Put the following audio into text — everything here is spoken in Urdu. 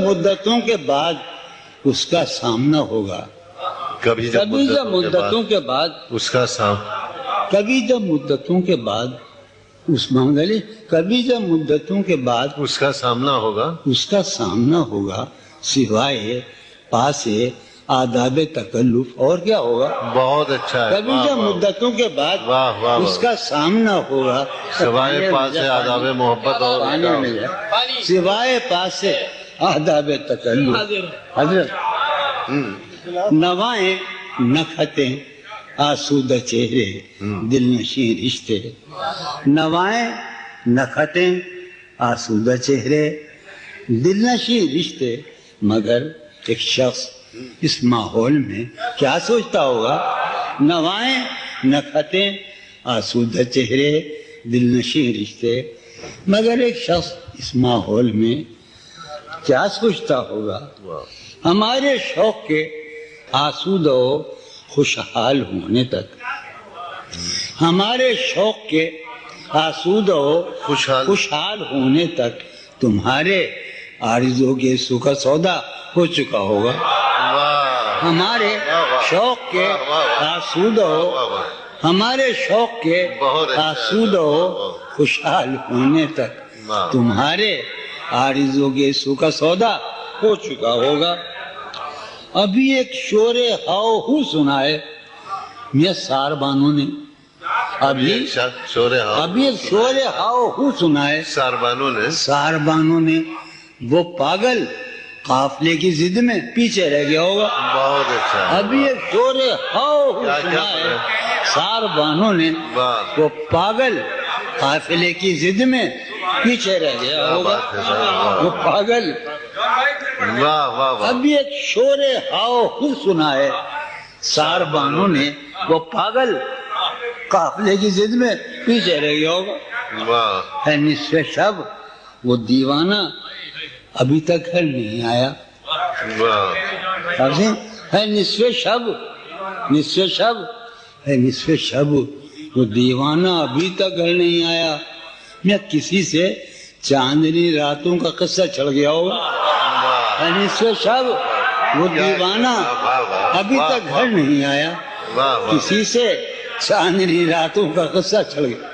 مدتوں کے بعد اس کا سامنا ہوگا۔ کبھی جب جب مدتوں کے بعد اس کا سام کبھی جب مدتوں کے بعد اس منگلی کبھی جب مدتوں کے بعد اس کا سامنا ہوگا۔ اس کا سامنا ہوگا سوائے پاس آداب تکلف اور کیا ہوگا؟ بہت اچھا ہے۔ کبھی جب۔ مدتوں کے بعد اس کا سامنا ہوگا۔ سوائے پاس سے آداب محبت اور سوائے پاس سے آداب تکلف۔ حضرت نوائیں نخطیں آسودہ چہرے دل نشین رشتے نوائیں نخطیں آسودہ چہرے دل نشین رشتے مگر ایک شخص اس ماحول میں کیا سوچتا ہوگا؟ نوائیں نخطیں آسودہ چہرے دل نشین رشتے مگر ایک شخص اس ماحول میں کیا سوچتا ہوگا؟ ہمارے شوق کے آسود و خوشحال ہونے تک۔ ہمارے شوق کے آسود و خوشحال۔ خوشحال ہونے تک تمہارے آرزوں کے سکھ سودا ہو چکا ہوگا۔ ہمارے شوق کے آسود و ہمارے شوق کے اچھا۔ آسود و خوشحال ہونے تک واہ۔ تمہارے آرزوں کے سکھ سودا ہو چکا ہوگا۔ ابھی ایک شور ہاؤ ہو سنا ہے۔ میاں سار بانو نے ابھی شور ابھی ایک شور ہاؤ ہو سنا ہے۔ ساربانوں نے سار بانو نے وہ پاگل قافلے کی ضد میں پیچھے رہ گیا ہوگا۔ بہت اچھا۔ ابھی ایک شور ہاؤ ہو سنا ہے۔ سار بانو نے وہ پاگل قافلے کی ضد میں پیچھے رہ گیا ہوگا۔ وہ پاگل۔ ابھی ایک شور ہاؤ خود سنا ہے۔ سار بانو نے وہ پاگل قافلے کی ضد میں پیچھے رہ گیا ہوگا۔ ہے نصف شب۔ وہ دیوانہ ابھی تک گھر نہیں آیا۔ ہے نصف شب۔ نصف شب۔ ہے نصف شب۔ وہ دیوانہ ابھی تک گھر نہیں آیا۔ میں کسی سے؟ چاندنی راتوں کا قصہ چڑھ گیا ہوگا۔ شب وہ دیوانہ ابھی تک گھر نہیں آیا۔ کسی سے چاندنی راتوں کا قصہ چڑھ گیا۔